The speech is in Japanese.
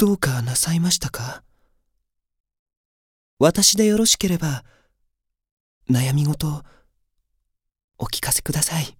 どうかなさいましたか？私でよろしければ、悩み事、お聞かせください。